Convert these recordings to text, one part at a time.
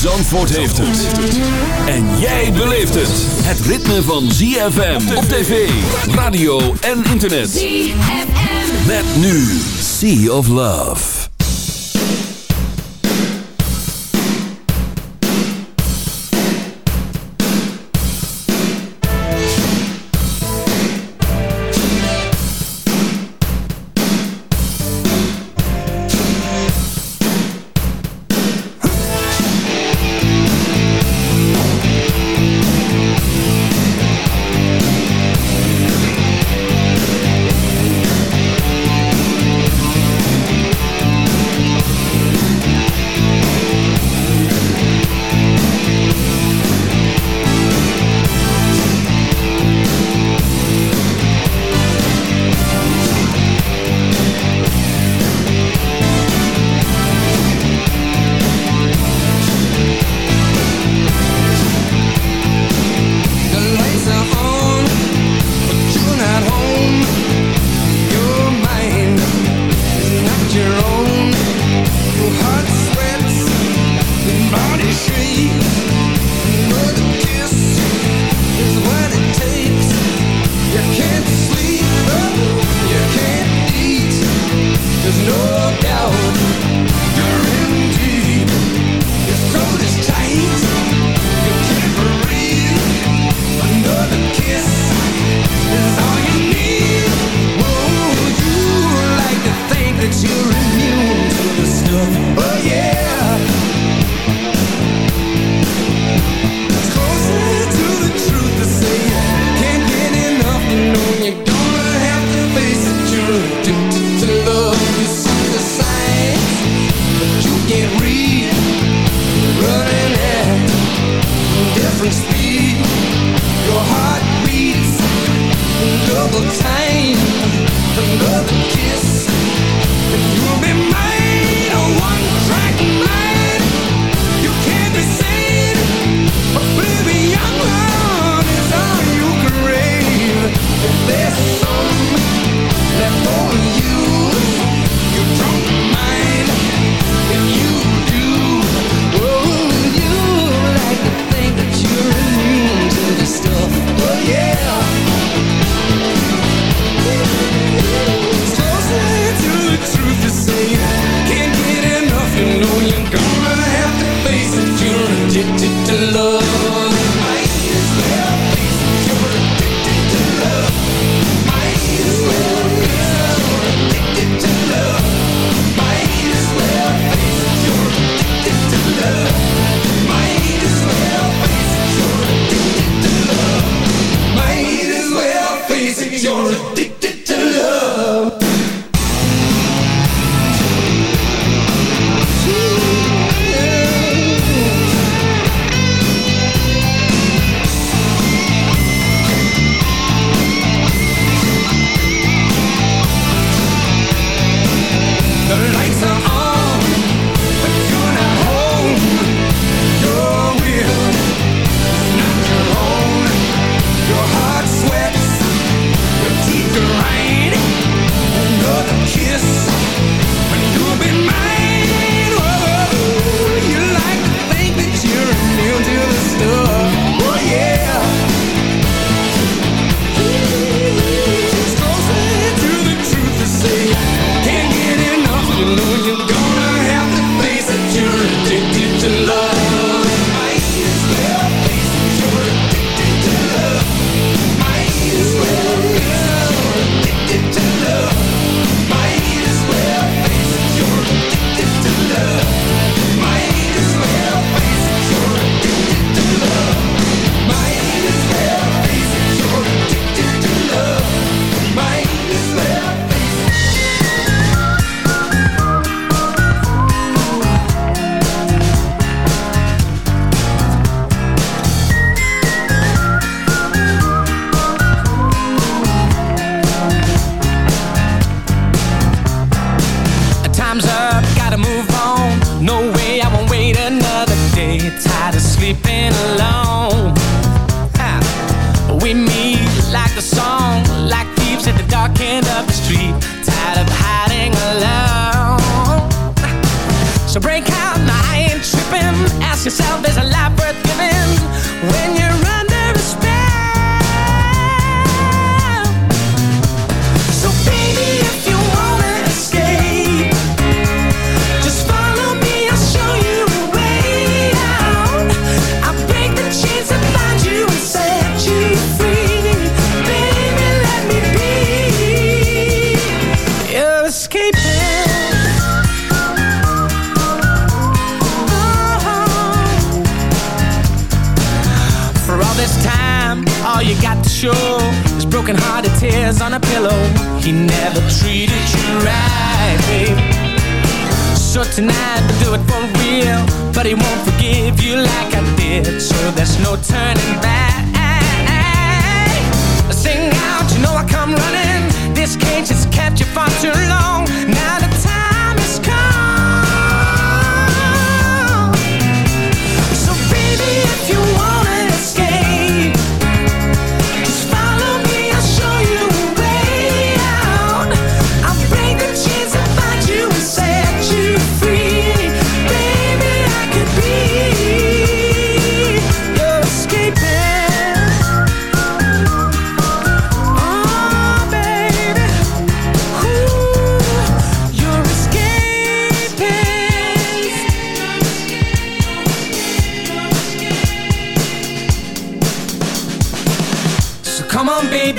Zandvoort heeft het. En jij beleeft het. Het ritme van ZFM op tv, radio en internet. ZFM. Met nu Sea of Love. Show is broken hearted tears on a pillow. He never treated you right, babe. So tonight we'll do it for real, but he won't forgive you like I did. So there's no turning back. Sing out, you know I come running. This cage has kept you far too long. Now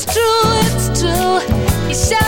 It's true, it's true. Shall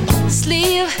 sleeve.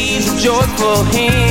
joyful hymn.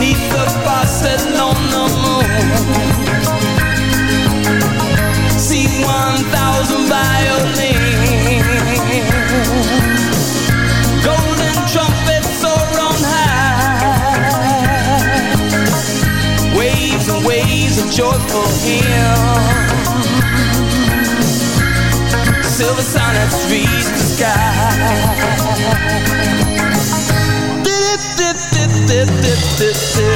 Neath the faucet on the moon See one thousand violins. Golden trumpets soar on high Waves and waves of joyful hymns Silver sonnets reach the sky. Dip, dip, dip, dip,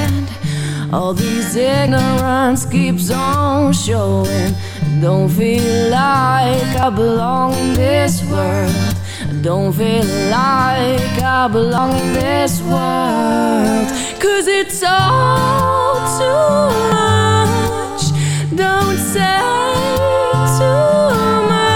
All these ignorance keeps on showing. Don't feel like I belong in this world. Don't feel like I belong in this world. Cause it's all too much. Don't say too much.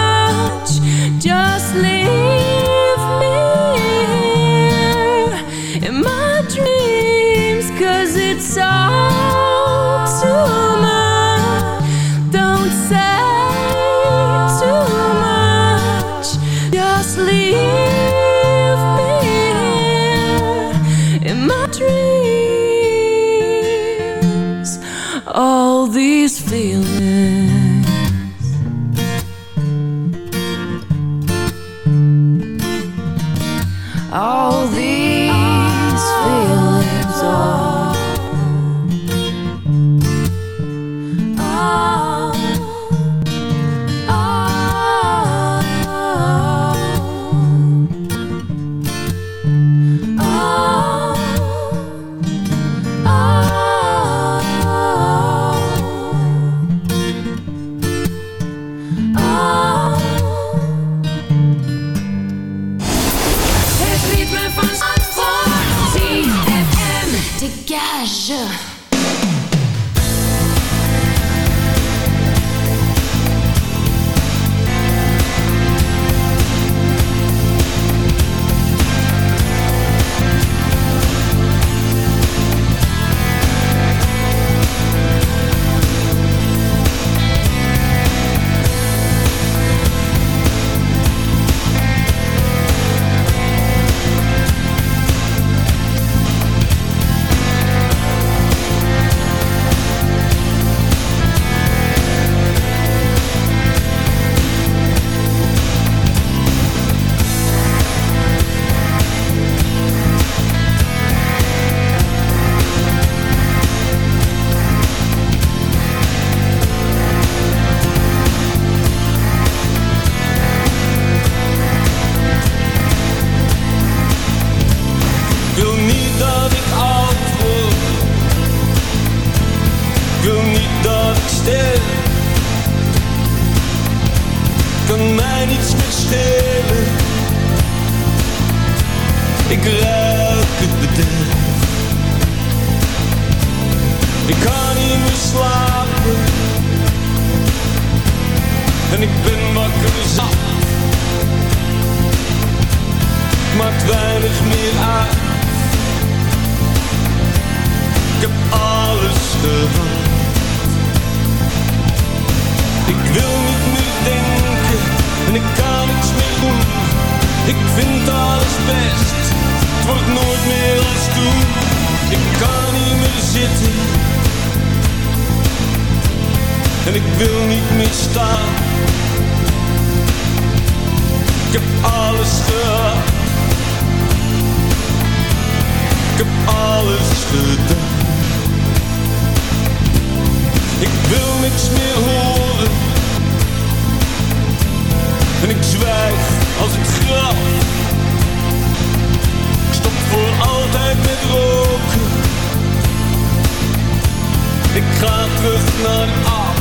maar terug naar af.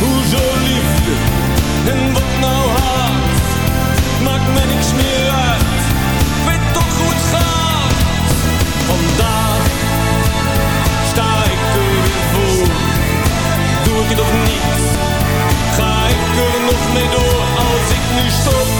Hoezo liefde en wat nou haat? Maakt mij niks meer uit, weet toch goed het gaat. Vandaag sta ik er voor. Doe ik het nog niet, ga ik er nog mee door als ik nu stop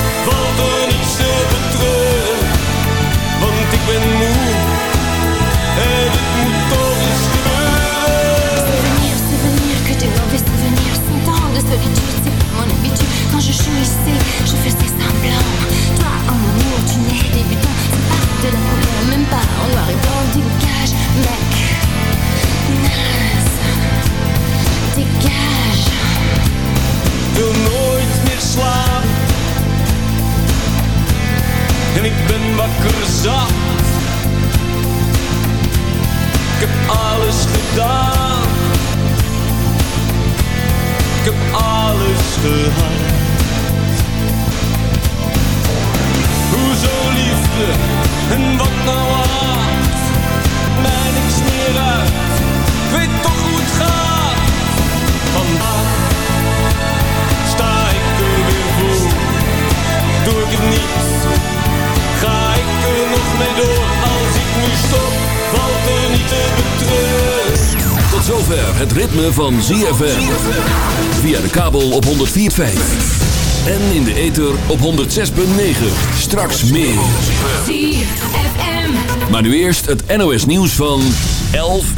heb alles gedaan. Ik heb alles gehad. Hoezo liefde en wat nou haat? Mij niks meer uit, ik weet toch hoe het gaat. Vandaag sta ik er weer voor. Doe ik het niet, ik door. Als ik nu stop, valt er niet te betreuren. Tot zover het ritme van ZFM. Via de kabel op 104.5. En in de ether op 106.9. Straks meer. ZFM. Maar nu eerst het NOS nieuws van 11